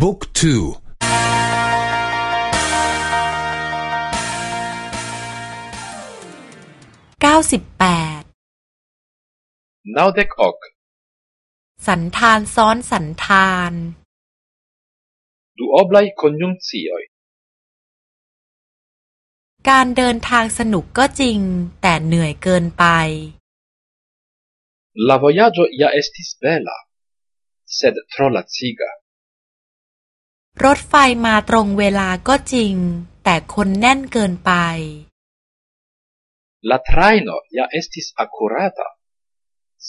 บุ๊กทูเก้าสิบแปดนาวเด็กออกสันธานซ้อนสันธานดูอบไลคอนยุงซีอยการเดินทางสนุกก็จริง แต่เหนื่อยเกินไป La vojaĝo ja estis bela, sed tro laciga. รถไฟมาตรงเวลาก็จริง แต่คนแน่นเกินไป La trajno ja estis akurata,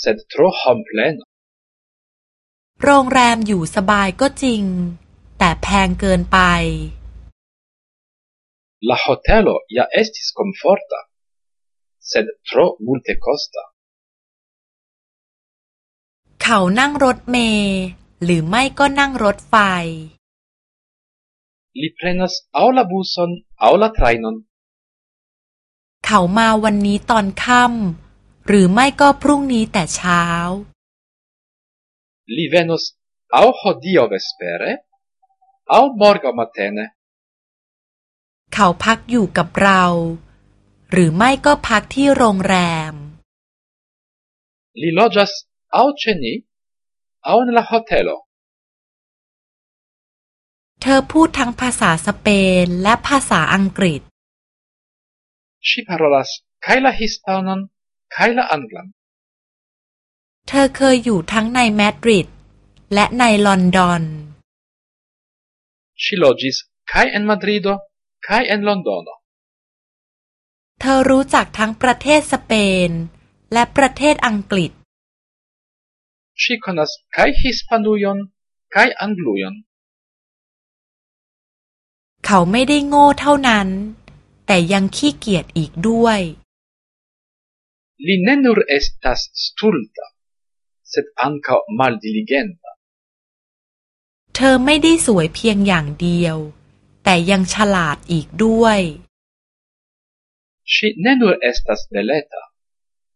sed tro homplena. โรงแรมอยู่สบายก็จริง แต่แพงเกินไป La hotelo ja estis komforta, sed tro multekosta. เขานั่งรถเมล์หรือไม่ก็นั่งรถไฟ Li prenas aŭ la buson aŭ la trajnon เขามาวันนี้ตอนค่ำหรือไม่ก็พรุ่งนี้แต่เช้า Li venos aŭ hodiaŭ vespere aŭ morgaŭ matene เขาพักอยู่กับเรา หรือไม่ก็พักที่โรงแรม Li loĝas aŭ ĉe ni aŭ en la hotelo เธอพูดทั้งภาษาสเปนและภาษาอังกฤษ Ŝi parolas kaj la hispanan kaj la anglan เธอเคยอยู่ทั้งในมาดริดและในลอนดอน Ŝi loĝis kaj en Madrido kaj en Londono เธอรู้จักทั้งประเทศสเปน และประเทศอังกฤษ Ŝi konas kaj Hispanujon kaj Anglujon เขาไม่ได้โง่เท่านั้น แต่ยังขี้เกียจอีกด้วย Li ne nur estas stulta, sed ankaŭ maldiligenta. เธอไม่ได้สวยเพียงอย่างเดียว แต่ยังฉลาดอีกด้วย Ŝi ne nur estas beleta,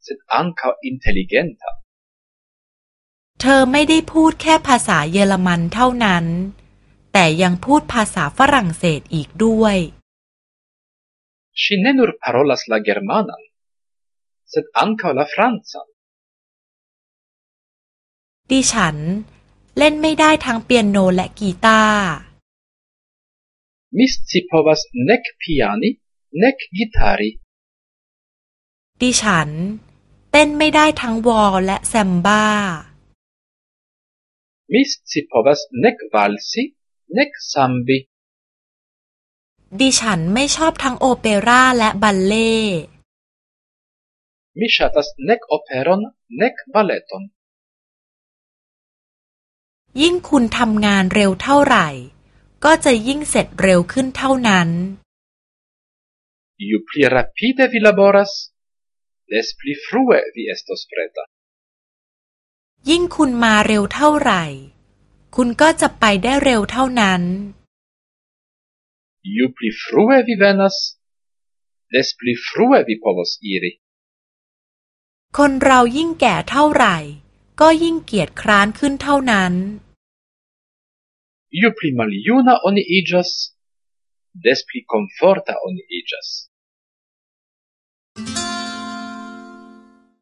sed ankaŭ inteligenta. เธอไม่ได้พูดแค่ภาษาเยอรมันเท่านั้น แต่ยังพูดภาษาฝรั่งเศสอีกด้วย Ŝi ne nur parolas la germanan, sed ankaŭ la francan. ดิฉัน เล่นไม่ได้ทั้งเปียโนและกีตาร์ Mi scipovas nek piani nek gitari. ดิฉัน เต้นไม่ได้ทั้งวอลและแซมบ้า Mi scipovas nek valsi nek sambi. ดิฉันไม่ชอบทั้งโอเปร่าและบัลเล่ Mi ŝatas nek operon nek baleton. ยิ่งคุณทำงานเร็วเท่าไหร่ ก็จะยิ่งเสร็จเร็วขึ้นเท่านั้น Ju pli rapide vi laboras, des pli frue vi estos preta. ยิ่งคุณมาเร็วเท่าไหร่ คุณก็จะไปได้เร็วเท่านั้น Ju pli frue vi venas, des pli frue vi povos iri. คนเรายิ่งแก่เท่าไหร่ ก็ยิ่งเกียจคร้านขึ้นเท่านั้น Ju pli maljuna oni iĝas, des pli komforta oni iĝas.